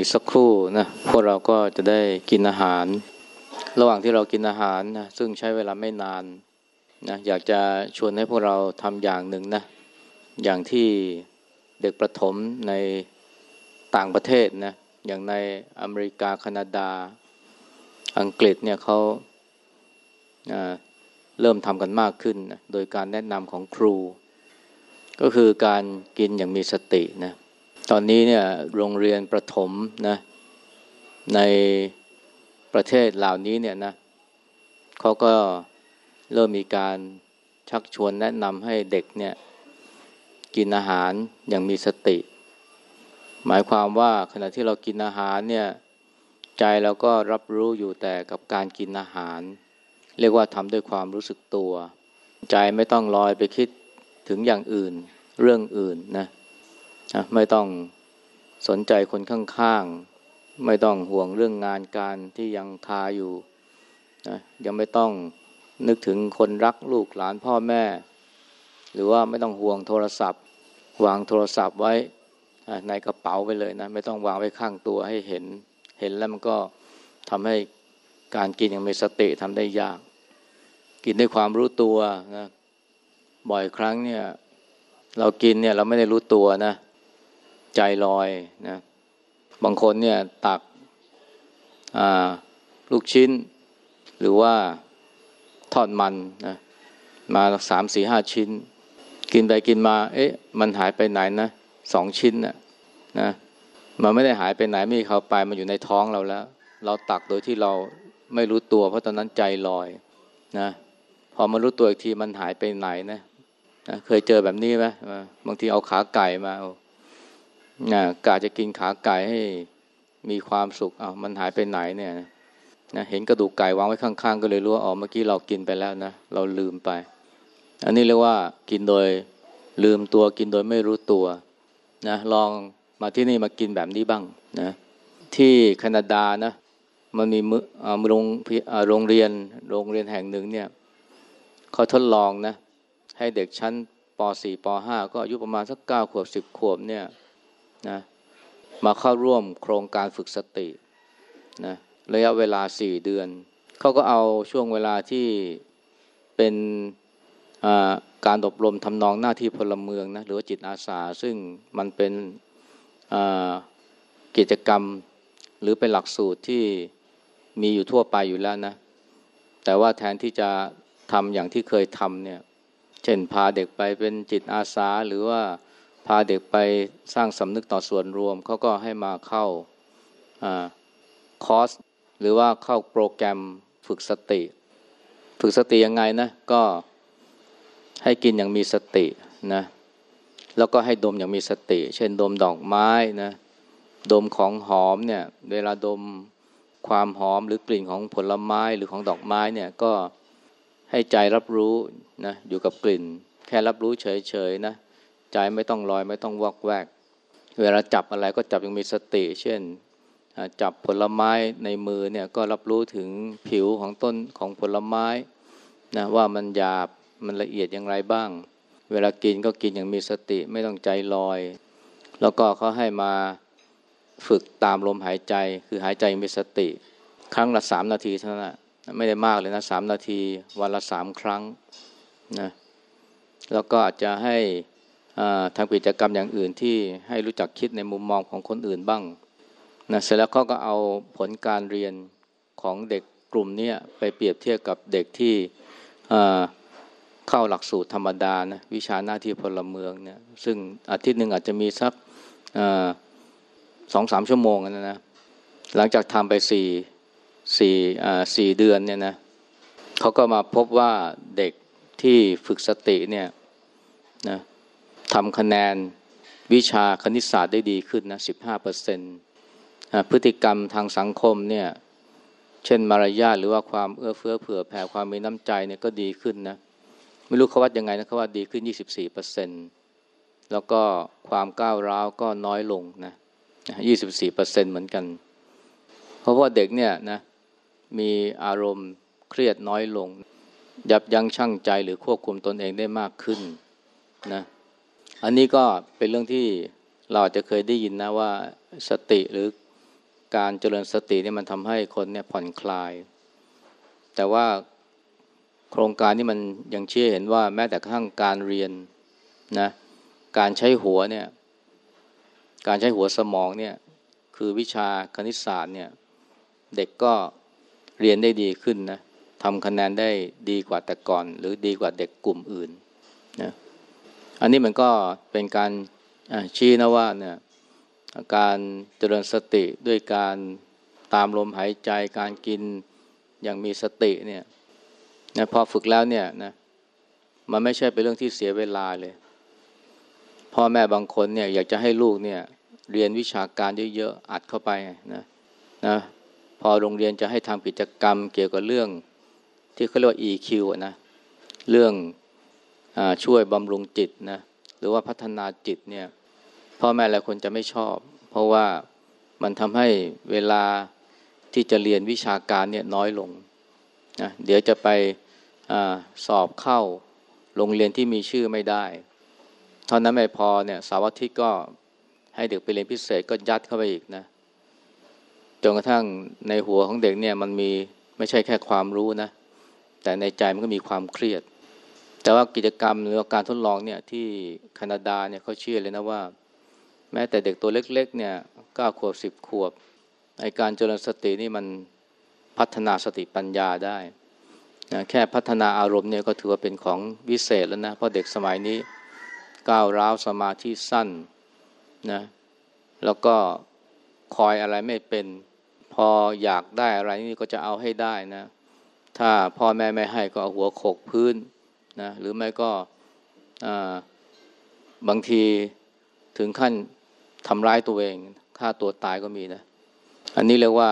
อีกสักครู่นะพวกเราก็จะได้กินอาหาร ระหว่างที่เรากินอาหารนะซึ่งใช้เวลาไม่นานนะอยากจะชวนให้พวกเราทำอย่างหนึ่งนะอย่างที่เด็กประถมในต่างประเทศนะอย่างในอเมริกาแคนาดา อังกฤษเนี่ยเขาเริ่มทำกันมากขึ้นนะโดยการแนะนำของครู ก็คือการกินอย่างมีสตินะ ตอนนี้เนี่ยโรงเรียนประถมนะในประเทศเหล่านี้เนี่ยนะเขาก็เริ่มมีการชักชวนแนะนำให้เด็กเนี่ยกินอาหารอย่างมีสติ หมายความว่าขณะที่เรากินอาหารเนี่ยใจเราก็รับรู้อยู่แต่กับการกินอาหาร เรียกว่าทำด้วยความรู้สึกตัว ใจไม่ต้องลอยไปคิดถึงอย่างอื่น เรื่องอื่นนะ ไม่ต้องสนใจคนข้างๆ ไม่ต้องห่วงเรื่องงานการที่ยังคาอยู่นะยังไม่ต้องนึกถึงคนรักลูกหลานพ่อแม่ หรือว่าไม่ต้องห่วงโทรศัพท์ วางโทรศัพท์ไว้ในกระเป๋าไปเลยนะ ไม่ต้องวางไว้ข้างตัวให้เห็น เห็นแล้วมันก็ทำให้การกินอย่างมีสติทำได้ยาก กินด้วยความรู้ตัวนะบ่อยครั้งเนี่ย เรากินเนี่ยเราไม่ได้รู้ตัวนะ ใจลอยนะ บางคนเนี่ยตักลูกชิ้น หรือว่าทอดมันนะมาสามสี่ห้าชิ้น กินไปกินมา เอ๊ะ มันหายไปไหนนะสองชิ้นนะนะมันไม่ได้หายไปไหนไม่เขาไปมันอยู่ในท้องเราแล้ว เราตักโดยที่เราไม่รู้ตัว เพราะตอนนั้นใจลอยนะพอมารู้ตัวอีกทีมันหายไปไหนนะนะเคยเจอแบบนี้ไหมบางทีเอาขาไก่มา นะกาจะกินขาไก่ให้มีความสุขเอามันหายไปไหนเนี่ยนะเห็นกระดูกไก่วางไว้ข้างๆ ก็เลยรู้ว่าอ๋อเมื่อกี้เรากินไปแล้วนะเราลืมไป อันนี้เรียกว่ากินโดยลืมตัวกินโดยไม่รู้ตัวนะลองมาที่นี่มากินแบบนี้บ้างนะที่แคนาดานะมันมีมือโรงโรงเรียนโรงเรียนแห่งหนึ่งเนี่ยเขาทดลองนะให้เด็กชั้นป .4 ป .5 ก็อายุประมาณสัก9ขวบ 10 ขวบเนี่ย นะมาเข้าร่วมโครงการฝึกสตินะระยะเวลาสี่เดือน เขาก็เอาช่วงเวลาที่เป็นการอบรมทำนองหน้าที่พลเมืองนะหรือว่าจิตอาสา ซึ่งมันเป็นกิจกรรมหรือเป็นหลักสูตรที่มีอยู่ทั่วไปอยู่แล้วนะ แต่ว่าแทนที่จะทำอย่างที่เคยทำเนี่ย เช่นพาเด็กไปเป็นจิตอาสาหรือว่า พาเด็กไปสร้างสำนึกต่อส่วนรวมเขาก็ให้มาเข้าคอร์สหรือว่าเข้าโปรแกรมฝึกสติ ฝึกสติยังไงนะก็ให้กินอย่างมีสตินะแล้วก็ให้ดมอย่างมีสติ เช่นดมดอกไม้นะดมของหอมเนี่ยเวลาดมความหอมหรือกลิ่นของผลไม้หรือของดอกไม้เนี่ยก็ให้ใจรับรู้นะอยู่กับกลิ่น แค่รับรู้เฉยๆนะ ใจไม่ต้องลอยไม่ต้องวอกแวก เวลาจับอะไรก็จับยังมีสติ เช่นจับผลไม้ในมือเนี่ยก็รับรู้ถึงผิวของต้นของผลไม้นะว่ามันหยาบมันละเอียดอย่างไรบ้าง เวลากินก็กินอย่างมีสติไม่ต้องใจลอย แล้วก็เขาให้มาฝึกตามลมหายใจ คือหายใจมีสติ ครั้งละสามนาทีเท่านั้นไม่ได้มากเลยนะสามนาที วันละสามครั้งนะแล้วก็อาจจะให้ ทำกิจกรรมอย่างอื่นที่ให้รู้จักคิดในมุมมองของคนอื่นบ้างนะเสร็จแล้วเขาก็เอาผลการเรียนของเด็กกลุ่มนี้ไปเปรียบเทียบกับเด็กที่เข้าหลักสูตรธรรมดานะวิชาหน้าที่พลเมืองเนี่ยซึ่งอาทิตย์หนึ่งอาจจะมีสักสองสามชั่วโมงนะนะหลังจากทำไปสี่สี่สี่เดือนเนี่ยนะเขาก็มาพบว่าเด็กที่ฝึกสติเนี่ยนะ ทำคะแนนวิชาคณิตศาสตร์ได้ดีขึ้นนะสิบห้าเปอร์เซ็นต์พฤติกรรมทางสังคมเนี่ยเช่นมารยาทหรือว่าความเอื้อเฟื้อเผื่อแผ่ความมีน้ำใจเนี่ยก็ดีขึ้นนะไม่รู้เขาวัดยังไงนะเขาว่าดีขึ้น24เปอร์เซ็นต์แล้วก็ความก้าวร้าวก็น้อยลงนะ24เปอร์เซ็นต์เหมือนกัน เพราะว่าเด็กเนี่ยนะมีอารมณ์เครียดน้อยลง ยับยั้งชั่งใจหรือควบคุมตนเองได้มากขึ้นนะ อันนี้ก็เป็นเรื่องที่เราอาจจะเคยได้ยินนะว่าสติหรือการเจริญสติเนี่ยมันทำให้คนเนี่ยผ่อนคลาย แต่ว่าโครงการนี้มันยังเชื่อเห็นว่าแม้แต่กระทั่งการเรียนนะการใช้หัวเนี่ยการใช้หัวสมองเนี่ยคือวิชาคณิตศาสตร์เนี่ยเด็กก็เรียนได้ดีขึ้นนะทำคะแนนได้ดีกว่าแต่ก่อน หรือดีกว่าเด็กกลุ่มอื่นนะ อันนี้มันก็เป็นการชี้นะว่าเนี่ยการเจริญสติด้วยการตามลมหายใจการกินอย่างมีสติเนี่ยนะพอฝึกแล้วเนี่ยนะมันไม่ใช่เป็นเรื่องที่เสียเวลาเลยพ่อแม่บางคนเนี่ยอยากจะให้ลูกเนี่ยเรียนวิชาการเยอะๆอัดเข้าไปนะนะพอโรงเรียนจะให้ทำกิจกรรมเกี่ยวกับเรื่องที่เขาเรียกว่า EQ นะเรื่อง ช่วยบำรุงจิตนะหรือว่าพัฒนาจิตเนี่ยพ่อแม่หลายคนจะไม่ชอบ เพราะว่ามันทำให้เวลาที่จะเรียนวิชาการเนี่ยน้อยลงนะเดี๋ยวจะไปอสอบเข้าโรงเรียนที่มีชื่อไม่ได้เท่านั้นไม่พอเนี่ยสาวอาทิตก็ให้เด็กไปเรียนพิเศษก็ยัดเข้าไปอีกนะจนกระทั่งในหัวของเด็กเนี่ยมันมีไม่ใช่แค่ความรู้นะ แต่ในใจมันก็มีความเครียด แต่ว่ากิจกรรมหรือการทดลองเนี่ยที่แคนาดาเนี่ยเขาเชื่อเลยนะว่า แม้แต่เด็กตัวเล็กๆเนี่ยเก้าขวบสิบขวบไอการเจริญสตินี่มันพัฒนาสติปัญญาได้นะแค่พัฒนาอารมณ์เนี่ยก็ถือว่าเป็นของวิเศษแล้วนะเพราะเด็กสมัยนี้ก้าวร้าวสมาธิสั้นนะแล้วก็คอยอะไรไม่เป็นพออยากได้อะไรนี่ก็จะเอาให้ได้นะ ถ้าพ่อแม่ไม่ให้ก็เอาหัวโขกพื้น นะหรือไม่ก็บางทีถึงขั้นทำร้ายตัวเองฆ่าตัวตายก็มีนะ อันนี้เรียกว่า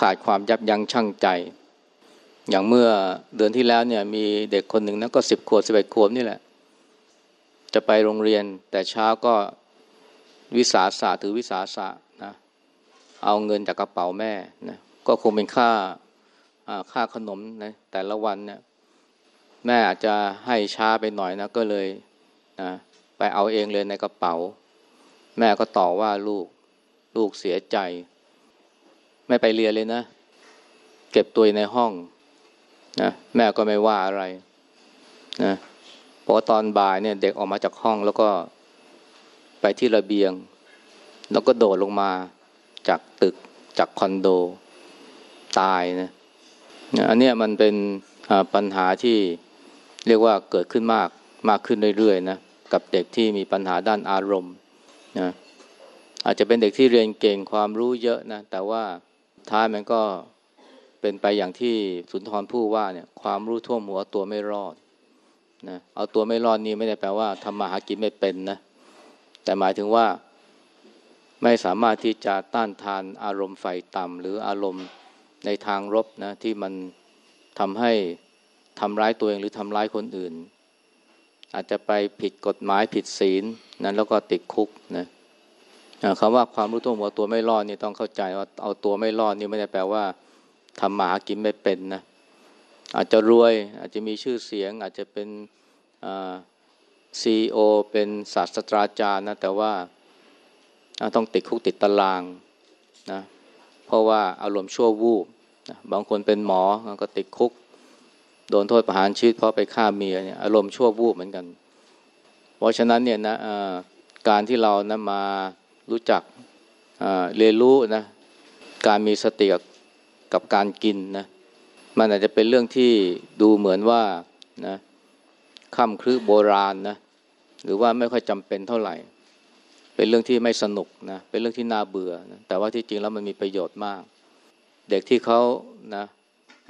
ขาดความยับยั้งชั่งใจ อย่างเมื่อเดือนที่แล้วเนี่ย มีเด็กคนหนึ่งนะก็สิบขวบสิบเอ็ดขวบนี่แหละ จะไปโรงเรียนแต่เช้าก็วิสาสะถือวิสาสะนะเอาเงินจากกระเป๋าแม่นะก็คงเป็นค่าค่าขนมนะแต่ละวันเนี่ย แม่อาจจะให้ช้าไปหน่อยนะก็เลยนะไปเอาเองเลยในกระเป๋า แม่ก็ต่อว่าลูกลูกเสียใจ ไม่ไปเรียนเลยนะ เก็บตัวในห้องนะแม่ก็ไม่ว่าอะไรนะพอตอนบ่ายเนี่ยเด็กออกมาจากห้องแล้วก็ไปที่ระเบียง แล้วก็โดดลงมาจากตึกจากคอนโดตายนะอันนี้มันเป็นปัญหาที่ เรียกว่าเกิดขึ้นมากมากขึ้นเรื่อยๆนะกับเด็กที่มีปัญหาด้านอารมณ์นะอาจจะเป็นเด็กที่เรียนเก่งความรู้เยอะนะแต่ว่าท้ายมันก็เป็นไปอย่างที่สุนทรพูดว่าเนี่ยความรู้ท่วมหัวตัวไม่รอดนะเอาตัวไม่รอดนี้ไม่ได้แปลว่าทำมาหากินไม่เป็นนะแต่หมายถึงว่าไม่สามารถที่จะต้านทานอารมณ์ไฟต่ำหรืออารมณ์ในทางรบนะที่มันทำให้ ทำร้ายตัวเองหรือทำร้ายคนอื่น อาจจะไปผิดกฎหมายผิดศีลนั้นแล้วก็ติดคุกนะคำว่าความรู้ตัวหัวตัวไม่รอดนี่ต้องเข้าใจว่าเอาตัวไม่รอดนี่ไม่ได้แปลว่าทำหมาหากินไม่เป็นนะอาจจะรวยอาจจะมีชื่อเสียง อาจจะเป็นซีโอเป็นศาสตราจารย์นะแต่ว่าต้องติดคุกติดตารางนะเพราะว่าอารมณ์ชั่ววูบนะบางคนเป็นหมอก็ติดคุก โดนโทษประหารชีวิตเพราะไปฆ่าเมียเนี่ยอารมณ์ชั่ววูบเหมือนกัน เพราะฉะนั้นเนี่ยนะการที่เรานะมารู้จักเรียนรู้นะการมีสติกับการกินนะมันอาจจะเป็นเรื่องที่ดูเหมือนว่านะค่ำครึโบราณนะหรือว่าไม่ค่อยจำเป็นเท่าไหร่ เป็นเรื่องที่ไม่สนุกนะเป็นเรื่องที่น่าเบื่อนะแต่ว่าที่จริงแล้วมันมีประโยชน์มาก เด็กที่เขานะ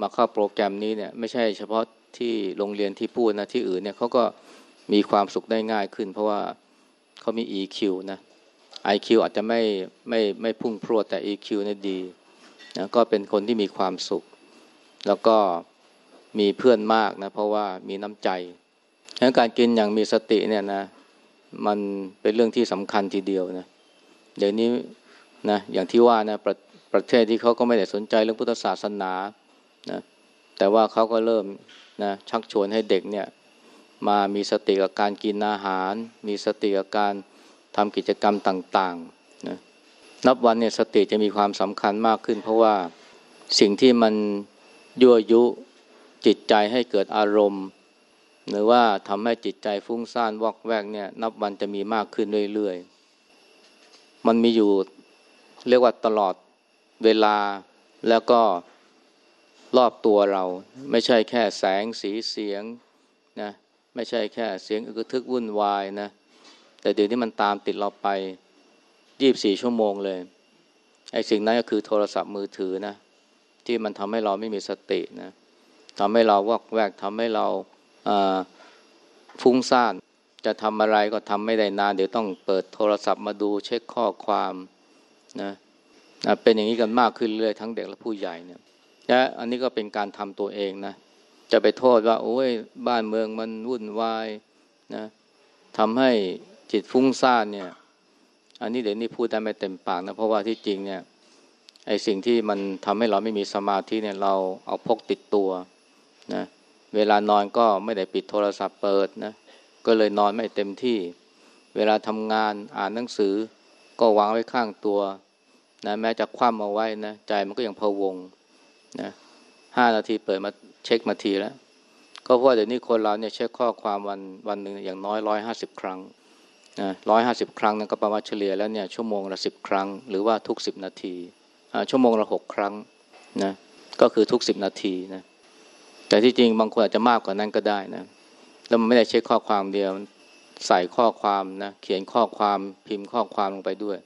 มาเข้าโปรแกรมนี้เนี่ยไม่ใช่เฉพาะที่โรงเรียนที่พูดนะที่อื่นเนี่ยเขาก็มีความสุขได้ง่ายขึ้น เพราะว่าเขามี EQ นะ IQ อาจจะไม่ไม่ไม่พุ่งพรวดแต่ EQ เนี่ยดีนะก็เป็นคนที่มีความสุข แล้วก็มีเพื่อนมากนะเพราะว่ามีน้ำใจดังการกินอย่างมีสติเนี่ยนะมันเป็นเรื่องที่สำคัญทีเดียวนะเดี๋ยวนี้นะอย่างที่ว่านะประประเทศที่เขาก็ไม่ได้สนใจเรื่องพุทธศาสนา นะแต่ว่าเขาก็เริ่มนะชักชวนให้เด็กเนี่ยมามีสติกับการกินอาหาร มีสติกับการทำกิจกรรมต่างๆนะนับวันเนี่ยสติจะมีความสำคัญมากขึ้น เพราะว่าสิ่งที่มันยั่วยุจิตใจให้เกิดอารมณ์ หรือว่าทำให้จิตใจฟุ้งซ่านวอกแวกเนี่ยนับวันจะมีมากขึ้นเรื่อยๆ มันมีอยู่เรียกว่าตลอดเวลาแล้วก็ รอบตัวเรา ไม่ใช่แค่แสงสีเสียงนะไม่ใช่แค่เสียงอึกทึกวุ่นวายนะแต่เดี๋ยวนี้มันตามติดเราไปยี่บสี่ชั่วโมงเลยไอ้สิ่งนั้นก็คือโทรศัพท์มือถือนะที่มันทำให้เราไม่มีสตินะทำให้เราวอกแวกทำให้เราฟุ้งซ่านจะทำอะไรก็ทำไม่ได้นาน เดี๋ยวต้องเปิดโทรศัพท์มาดูเช็คข้อความนะเป็นอย่างนี้กันมากขึ้นเรื่อยทั้งเด็กและผู้ใหญ่เนี่ย และอันนี้ก็เป็นการทำตัวเองนะ จะไปโทษว่า โอ้ยบ้านเมืองมันวุ่นวายนะทำให้จิตฟุ้งซ่านเนี่ย อันนี้เดี๋ยวนี้พูดได้ไม่เต็มปากนะ เพราะว่าที่จริงเนี่ยไอ้สิ่งที่มันทำให้เราไม่มีสมาธิเนี่ยเราเอาพกติดตัวนะเวลานอนก็ไม่ได้ปิดโทรศัพท์เปิดนะก็เลยนอนไม่เต็มที่ เวลาทำงานอ่านหนังสือ ก็วางไว้ข้างตัวนะแม้จะคว่ำเอาไว้นะใจมันก็ยังพะวง นะห้านาทีเปิดมาเช็คมาทีแล้ว ก็เพราะเดี๋ยวนี้คนเราเนี่ยเช็คข้อความวันวันหนึ่งอย่างน้อยร้อยห้าสิบครั้งนะร้อยห้าสิบครั้งนั่นก็ประมาณเฉลี่ยแล้วเนี่ยชั่วโมงละสิบครั้ง หรือว่าทุกสิบนาทีชั่วโมงละหกครั้งนะก็คือทุกสิบนาทีนะแต่ที่จริงบางคนอาจจะมากกว่านั้นก็ได้นะแล้วมันไม่ได้เช็คข้อความเดียวใส่ข้อความนะเขียนข้อความพิมพ์ข้อความลงไปด้วย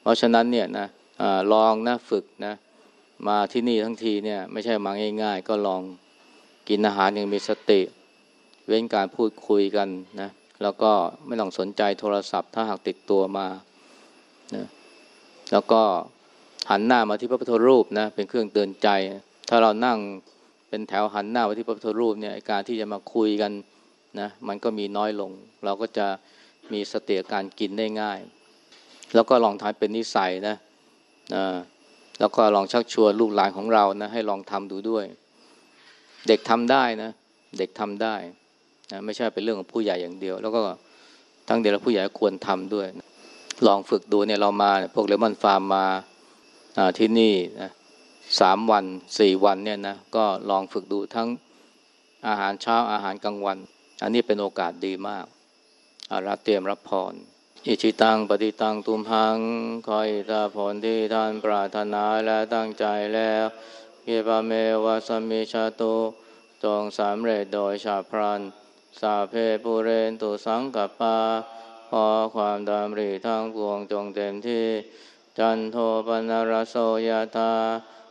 เพราะฉะนั้นเนี่ยนะอลองนะฝึกนะ มาที่นี่ทั้งทีเนี่ยไม่ใช่มาง่าย ๆ ก็ลองกินอาหารอย่างมีสติ เว้นการพูดคุยกันนะแล้วก็ไม่ต้องสนใจโทรศัพท์ถ้าหากติดตัวมานะแล้วก็หันหน้ามาที่พระพุทธรูปนะเป็นเครื่องเตือนใจ ถ้าเรานั่งเป็นแถวหันหน้าไปที่พระพุทธรูปเนี่ยการที่จะมาคุยกันนะมันก็มีน้อยลง เราก็จะมีสติการกินได้ง่าย แล้วก็ลองทำเป็นนิสัยนะนะ แล้วก็ลองชักชวนลูกหลานของเรานะให้ลองทำดูด้วย เด็กทำได้นะ เด็กทำได้นะไม่ใช่เป็นเรื่องของผู้ใหญ่อย่างเดียว แล้วก็ทั้งเด็กและผู้ใหญ่ควรทำด้วย ลองฝึกดูเนี่ยเรามาพวกเลมอนฟาร์มมาที่นี่นะสามวันสี่วันเนี่ยนะก็ลองฝึกดูทั้งอาหารเช้าอาหารกลางวัน อันนี้เป็นโอกาสดีมากอารัเตรียมรับพร อิชิตังปฏิตังตุมหังคอยตาผลที่ท่านปรารถนาและตั้งใจแล้วเกปเมวะสมิชาตุจงสำเร็จโดยชาพรัน สาเพปุเรนตุสังกัปปาพอความดำริทั้งปวงจงเต็มที่ จันโทปนรโสยธา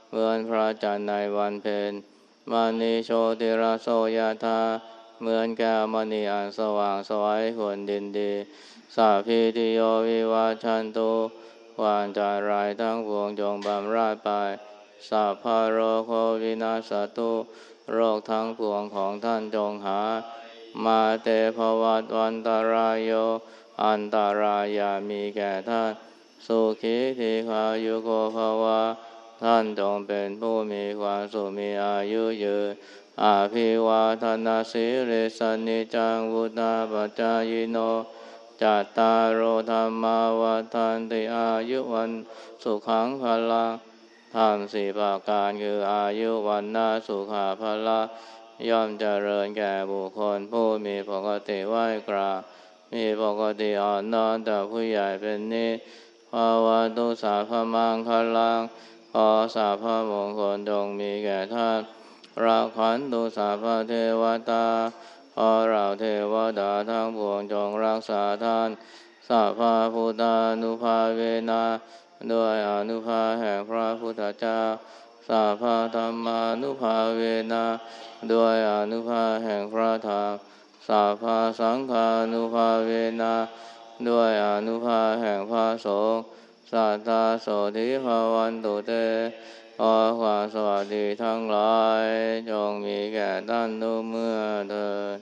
เหมือนพระจันทร์ในวันเพ็ญมานิโชติรโสยธาเหมือนแก้วมณีอันสว่างสวยควรดินดี สาพิติโยวิวาชันตุวานจารายทั้งปวงจงบำราดไปสัพพโรโควินาสตุโรคทั้งปวงของท่านจงหา มาเตภวัตวันตารายโย อันตารายามีแก่ท่าน สุขีทีขายุโกภาวะ ท่านจงเป็นผู้มีความสุขมีอายุยืนอาภิวาทนาสิริสนิจังวุฒาปัจจายโน จัตตารโอธรรมาวทันติอายุวันสุขังพลังธรรมสี่ประการคืออายุวันนาสุขาพละย่อมเจริญแก่บุคคลผู้มีปกติไหวกรามีปกติอ่อนน้อมต่อผู้ใหญ่เป็นนิภาวะตุสาพมังคลังขอสาพมงคลจงมีแก่ท่านราขันตุสาพเทวตา ขอเราเทวดาทั้งปวงจงรักษาท่านสัพพาพุทธานุภาเวนะด้วยอนุภาแห่งพระพุทธเจ้าสัพพะธรรมานุภาเวนะด้วยอนุภาแห่งพระธรรมสัพพะสังฆานุภาเวนะด้วยอนุภาแห่งพระสงฆ์สัตตาโสธิภาวันตุเต ขอความสวัสดีทั้งหลายจงมีแก่ท่านทุกเมื่อเถิด